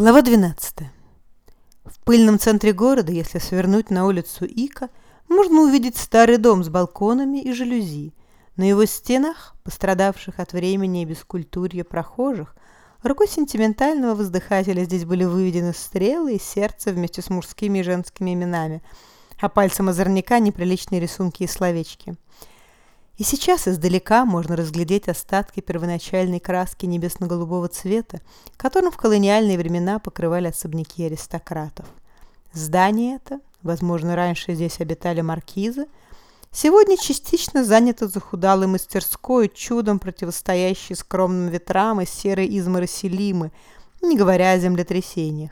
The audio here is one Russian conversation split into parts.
Глава 12. В пыльном центре города, если свернуть на улицу Ика, можно увидеть старый дом с балконами и жалюзи. На его стенах, пострадавших от времени и бескультурья прохожих, рукой сентиментального воздыхателя здесь были выведены стрелы и сердце вместе с мужскими и женскими именами, а пальцем озорняка неприличные рисунки и словечки – и сейчас издалека можно разглядеть остатки первоначальной краски небесно-голубого цвета, которым в колониальные времена покрывали особняки аристократов. Здание это, возможно, раньше здесь обитали маркизы, сегодня частично занято захудалой мастерской, чудом противостоящей скромным ветрам и серой измороси Лимы, не говоря о землетрясениях.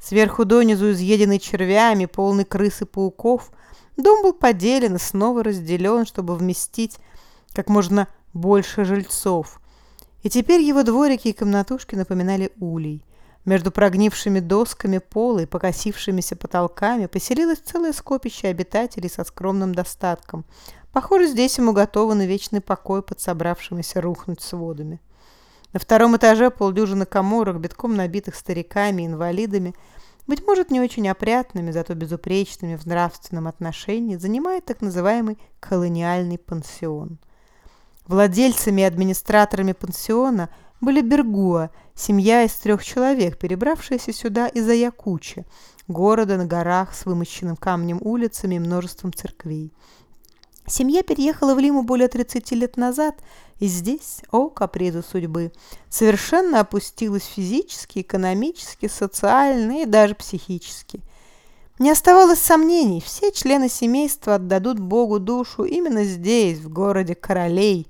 Сверху донизу изъеденный червями, полный крыс и пауков – Дом был поделен и снова разделен, чтобы вместить как можно больше жильцов. И теперь его дворики и комнатушки напоминали улей. Между прогнившими досками пола и покосившимися потолками поселилось целое скопище обитателей со скромным достатком. Похоже, здесь ему готовы вечный покой под собравшимися рухнуть сводами. На втором этаже полдюжины коморок, битком набитых стариками и инвалидами – быть может, не очень опрятными, зато безупречными в нравственном отношении, занимает так называемый колониальный пансион. Владельцами и администраторами пансиона были Бергуа, семья из трех человек, перебравшаяся сюда из Аякучи, города на горах с вымощенным камнем улицами и множеством церквей. Семья переехала в Лиму более 30 лет назад, и здесь, о капризу судьбы, совершенно опустилась физически, экономически, социально и даже психически. Не оставалось сомнений, все члены семейства отдадут Богу душу именно здесь, в городе королей,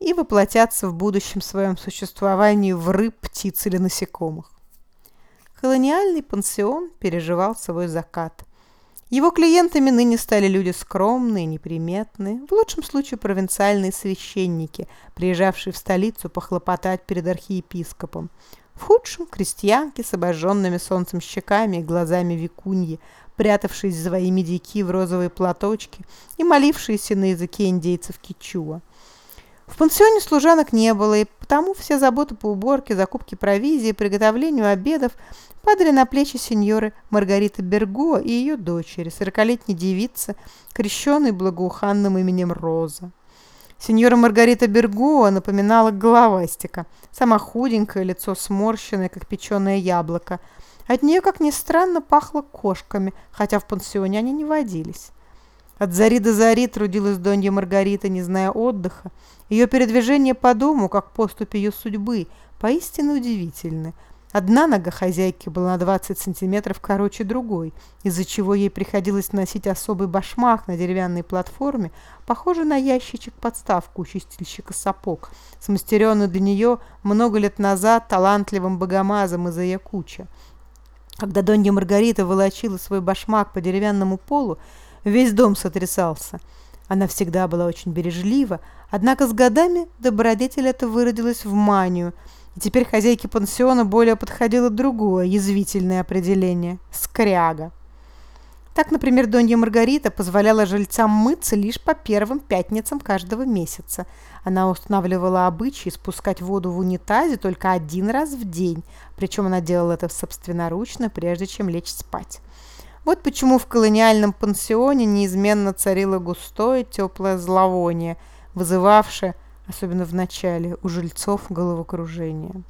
и воплотятся в будущем своем существовании в рыб, птиц или насекомых. Колониальный пансион переживал свой закат – его клиентами ныне стали люди скромные, неприметные, в лучшем случае провинциальные священники, приезжавшие в столицу похлопотать перед архиепископом. В худшем – крестьянки с обожженными солнцем щеками и глазами викуньи, прятавшись за свои медики в розовые платочки и молившиеся на языке индейцев кичуа. В пансионе служанок не было, и потому все заботы по уборке, закупке провизии, приготовлению обедов падали на плечи сеньоры Маргариты Берго и ее дочери, сорокалетней девицы, крещенной благоуханным именем Роза. Сеньора Маргарита Бергуа напоминала головастика, сама худенькое, лицо сморщенное, как печеное яблоко. От нее, как ни странно, пахло кошками, хотя в пансионе они не водились. От зари до зари трудилась Донья Маргарита, не зная отдыха. Ее передвижение по дому, как поступь ее судьбы, поистине удивительны. Одна нога хозяйки была на 20 сантиметров короче другой, из-за чего ей приходилось носить особый башмак на деревянной платформе, похожий на ящичек-подставку у чистильщика сапог, смастеренный для нее много лет назад талантливым богомазом из Аякуча. Когда Донья Маргарита волочила свой башмак по деревянному полу, Весь дом сотрясался. Она всегда была очень бережлива, однако с годами добродетель это выродилась в манию, и теперь хозяйке пансиона более подходило другое язвительное определение – скряга. Так, например, Донья Маргарита позволяла жильцам мыться лишь по первым пятницам каждого месяца. Она устанавливала обычай спускать воду в унитазе только один раз в день, причем она делала это собственноручно, прежде чем лечь спать. Вот почему в колониальном пансионе неизменно царило густое теплое зловоние, вызывавшее, особенно в начале, у жильцов головокружение.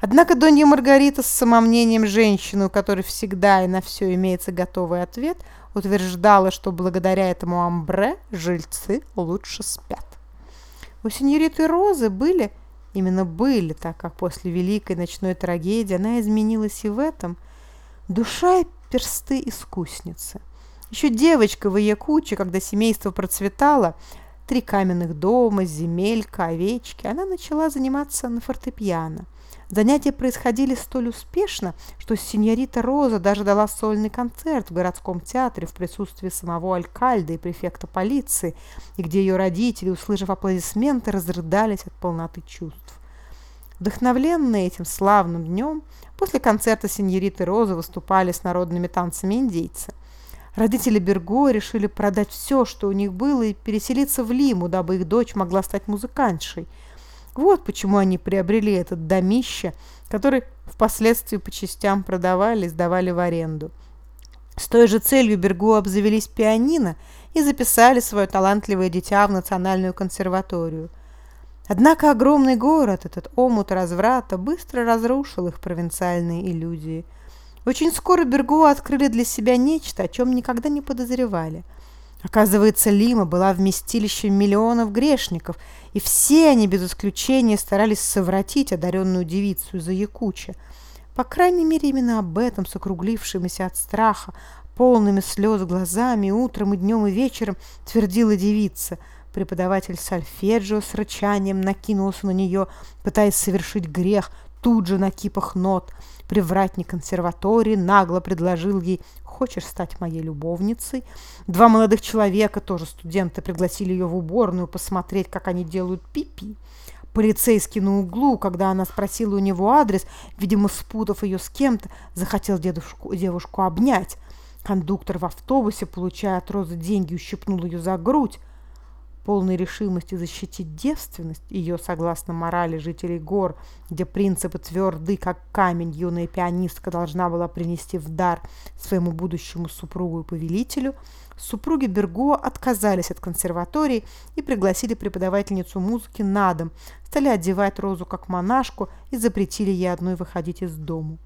Однако Донья Маргарита с самомнением женщины, у которой всегда и на все имеется готовый ответ, утверждала, что благодаря этому амбре жильцы лучше спят. У сеньориты Розы были, именно были, так как после великой ночной трагедии она изменилась и в этом, душа и персты искусницы. Еще девочка в Якуче, когда семейство процветало, три каменных дома, земелька, овечки, она начала заниматься на фортепиано. Занятия происходили столь успешно, что сеньорита Роза даже дала сольный концерт в городском театре в присутствии самого алькальда и префекта полиции, и где ее родители, услышав аплодисменты, разрыдались от полноты чувств. Вдохновленные этим славным днем, после концерта сеньориты Розы выступали с народными танцами индейцы. Родители Берго решили продать все, что у них было, и переселиться в Лиму, дабы их дочь могла стать музыкантшей. Вот почему они приобрели этот домище, который впоследствии по частям продавали и сдавали в аренду. С той же целью Бергу обзавелись пианино и записали свое талантливое дитя в Национальную консерваторию. Однако огромный город, этот омут разврата, быстро разрушил их провинциальные иллюзии. Очень скоро Бергу открыли для себя нечто, о чем никогда не подозревали. Оказывается, Лима была вместилищем миллионов грешников, и все они без исключения старались совратить одаренную девицу из-за Якуча. По крайней мере, именно об этом, с округлившимися от страха, полными слез глазами, утром и днем и вечером, твердила девица. Преподаватель сольфеджио с рычанием накинулся на нее, пытаясь совершить грех, тут же на кипах нот. Привратник консерватории нагло предложил ей Хочешь стать моей любовницей? Два молодых человека, тоже студенты, пригласили ее в уборную посмотреть, как они делают пипи. Полицейский на углу, когда она спросила у него адрес, видимо, спутав ее с кем-то, захотел дедушку, девушку обнять. Кондуктор в автобусе, получая от Розы деньги, ущипнул ее за грудь полной решимости защитить девственность, ее, согласно морали жителей гор, где принципы тверды, как камень, юная пианистка должна была принести в дар своему будущему супругу и повелителю, супруги Бергуа отказались от консерватории и пригласили преподавательницу музыки на дом, стали одевать Розу как монашку и запретили ей одной выходить из дому.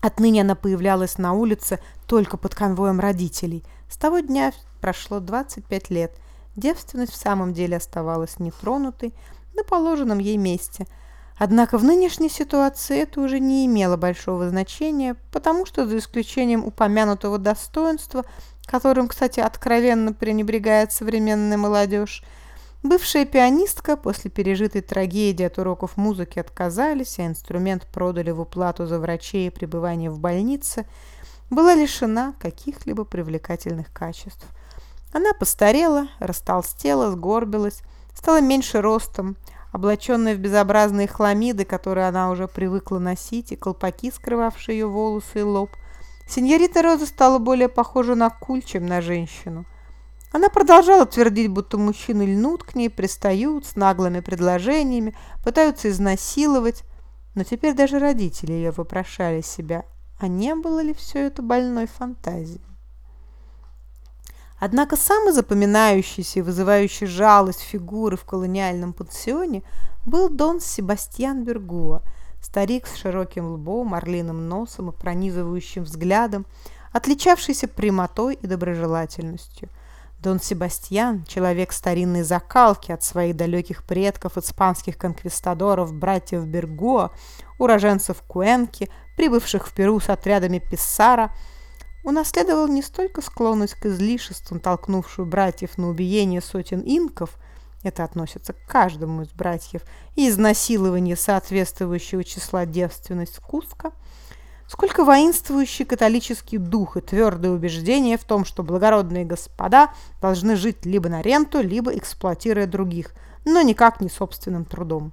Отныне она появлялась на улице только под конвоем родителей. С того дня прошло 25 лет – Девственность в самом деле оставалась нетронутой на положенном ей месте. Однако в нынешней ситуации это уже не имело большого значения, потому что за исключением упомянутого достоинства, которым, кстати, откровенно пренебрегает современная молодежь, бывшая пианистка после пережитой трагедии от уроков музыки отказались, а инструмент продали в уплату за врачей и пребывание в больнице, была лишена каких-либо привлекательных качеств. Она постарела, растолстела, сгорбилась, стала меньше ростом, облаченная в безобразные хламиды, которые она уже привыкла носить, и колпаки, скрывавшие ее волосы и лоб. Синьорита Роза стала более похожа на куль, чем на женщину. Она продолжала твердить, будто мужчины льнут к ней, пристают с наглыми предложениями, пытаются изнасиловать. Но теперь даже родители ее вопрошали себя, а не было ли все это больной фантазией? Однако самый запоминающийся и вызывающий жалость фигуры в колониальном пансионе был Дон Себастьян Бергуа, старик с широким лбом, орлиным носом и пронизывающим взглядом, отличавшийся прямотой и доброжелательностью. Дон Себастьян, человек старинной закалки от своих далеких предков, испанских конквистадоров, братьев Бергуа, уроженцев Куэнки, прибывших в Перу с отрядами Писсара – унаследовал не столько склонность к излишествам, толкнувшую братьев на убиение сотен инков, это относится к каждому из братьев, и изнасилование соответствующего числа девственность Куска, сколько воинствующий католический дух и твердое убеждение в том, что благородные господа должны жить либо на ренту, либо эксплуатируя других, но никак не собственным трудом.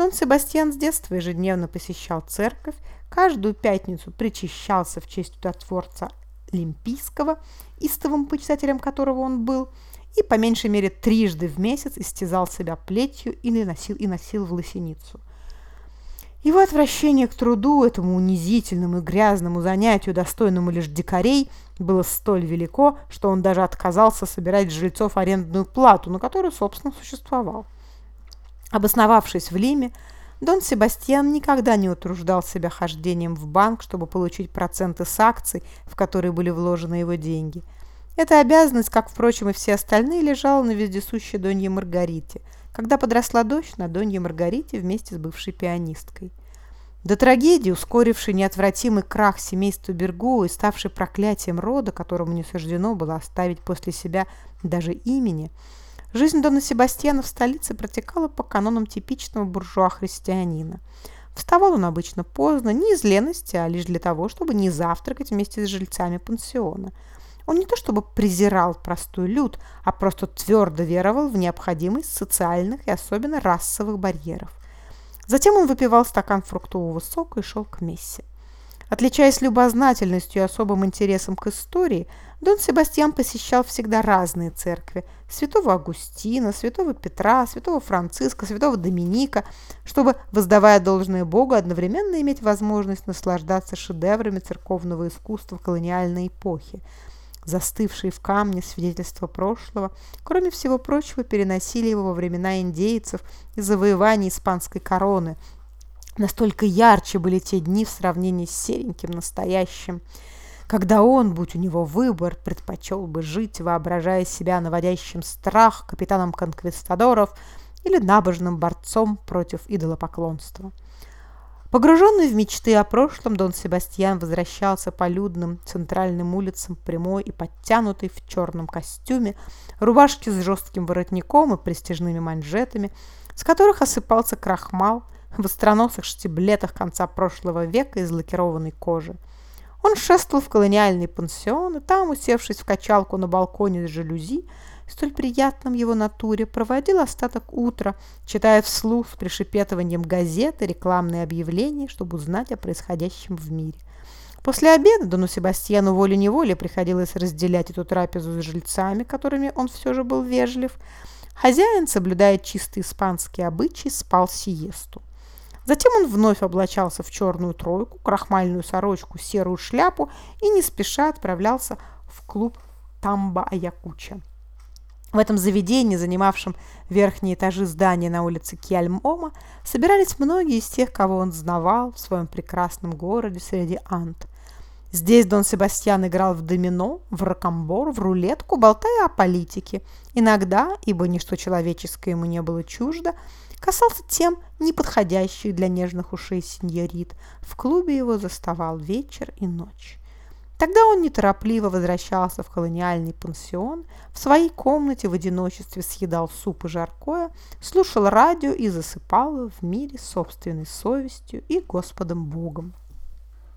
Дон Себастьян с детства ежедневно посещал церковь, каждую пятницу причащался в честь чудотворца Олимпийского, истовым почитателем которого он был, и по меньшей мере трижды в месяц истязал себя плетью или носил, и носил в лосиницу. Его отвращение к труду, этому унизительному и грязному занятию, достойному лишь дикарей, было столь велико, что он даже отказался собирать жильцов арендную плату, на которую, собственно, существовал. Обосновавшись в Лиме, Дон Себастьян никогда не утруждал себя хождением в банк, чтобы получить проценты с акций, в которые были вложены его деньги. Эта обязанность, как, впрочем, и все остальные, лежала на вездесущей Донье Маргарите, когда подросла дочь на Донье Маргарите вместе с бывшей пианисткой. До трагедии, ускорившей неотвратимый крах семейства Бергу и ставшей проклятием рода, которому не суждено было оставить после себя даже имени – Жизнь Дона Себастьяна в столице протекала по канонам типичного буржуа-христианина. Вставал он обычно поздно, не из лености, а лишь для того, чтобы не завтракать вместе с жильцами пансиона. Он не то чтобы презирал простой люд, а просто твердо веровал в необходимость социальных и особенно расовых барьеров. Затем он выпивал стакан фруктового сока и шел к мессе. Отличаясь любознательностью и особым интересом к истории, Дон Себастьян посещал всегда разные церкви – святого Августина, святого Петра, святого Франциска, святого Доминика, чтобы, воздавая должное Богу, одновременно иметь возможность наслаждаться шедеврами церковного искусства колониальной эпохи. Застывшие в камне свидетельства прошлого, кроме всего прочего, переносили его во времена индейцев и завоеваний испанской короны – Настолько ярче были те дни в сравнении с сереньким настоящим, когда он, будь у него выбор, предпочел бы жить, воображая себя наводящим страх капитаном конквистадоров или набожным борцом против идолопоклонства. Погруженный в мечты о прошлом, Дон Себастьян возвращался по людным центральным улицам прямой и подтянутый в черном костюме, рубашке с жестким воротником и престижными манжетами, с которых осыпался крахмал – в остроносых штиблетах конца прошлого века из лакированной кожи. Он шествовал в колониальный пансион, и там, усевшись в качалку на балконе с жалюзи, столь приятном его натуре, проводил остаток утра, читая вслух с пришепетыванием газеты, рекламные объявления, чтобы узнать о происходящем в мире. После обеда Дону Себастьяну волей-неволей приходилось разделять эту трапезу с жильцами, которыми он все же был вежлив. Хозяин, соблюдая чистые испанские обычаи, спал сиесту. Затем он вновь облачался в черную тройку, крахмальную сорочку, серую шляпу и не спеша отправлялся в клуб Тамба-Аякуча. В этом заведении, занимавшем верхние этажи здания на улице Кьяльмома, собирались многие из тех, кого он знавал в своем прекрасном городе среди ант. Здесь Дон Себастьян играл в домино, в ракомбор, в рулетку, болтая о политике. Иногда, ибо ничто человеческое ему не было чуждо, касался тем неподходящих для нежных ушей сеньорит. В клубе его заставал вечер и ночь. Тогда он неторопливо возвращался в колониальный пансион, в своей комнате в одиночестве съедал суп и жаркое, слушал радио и засыпал в мире собственной совестью и Господом Богом.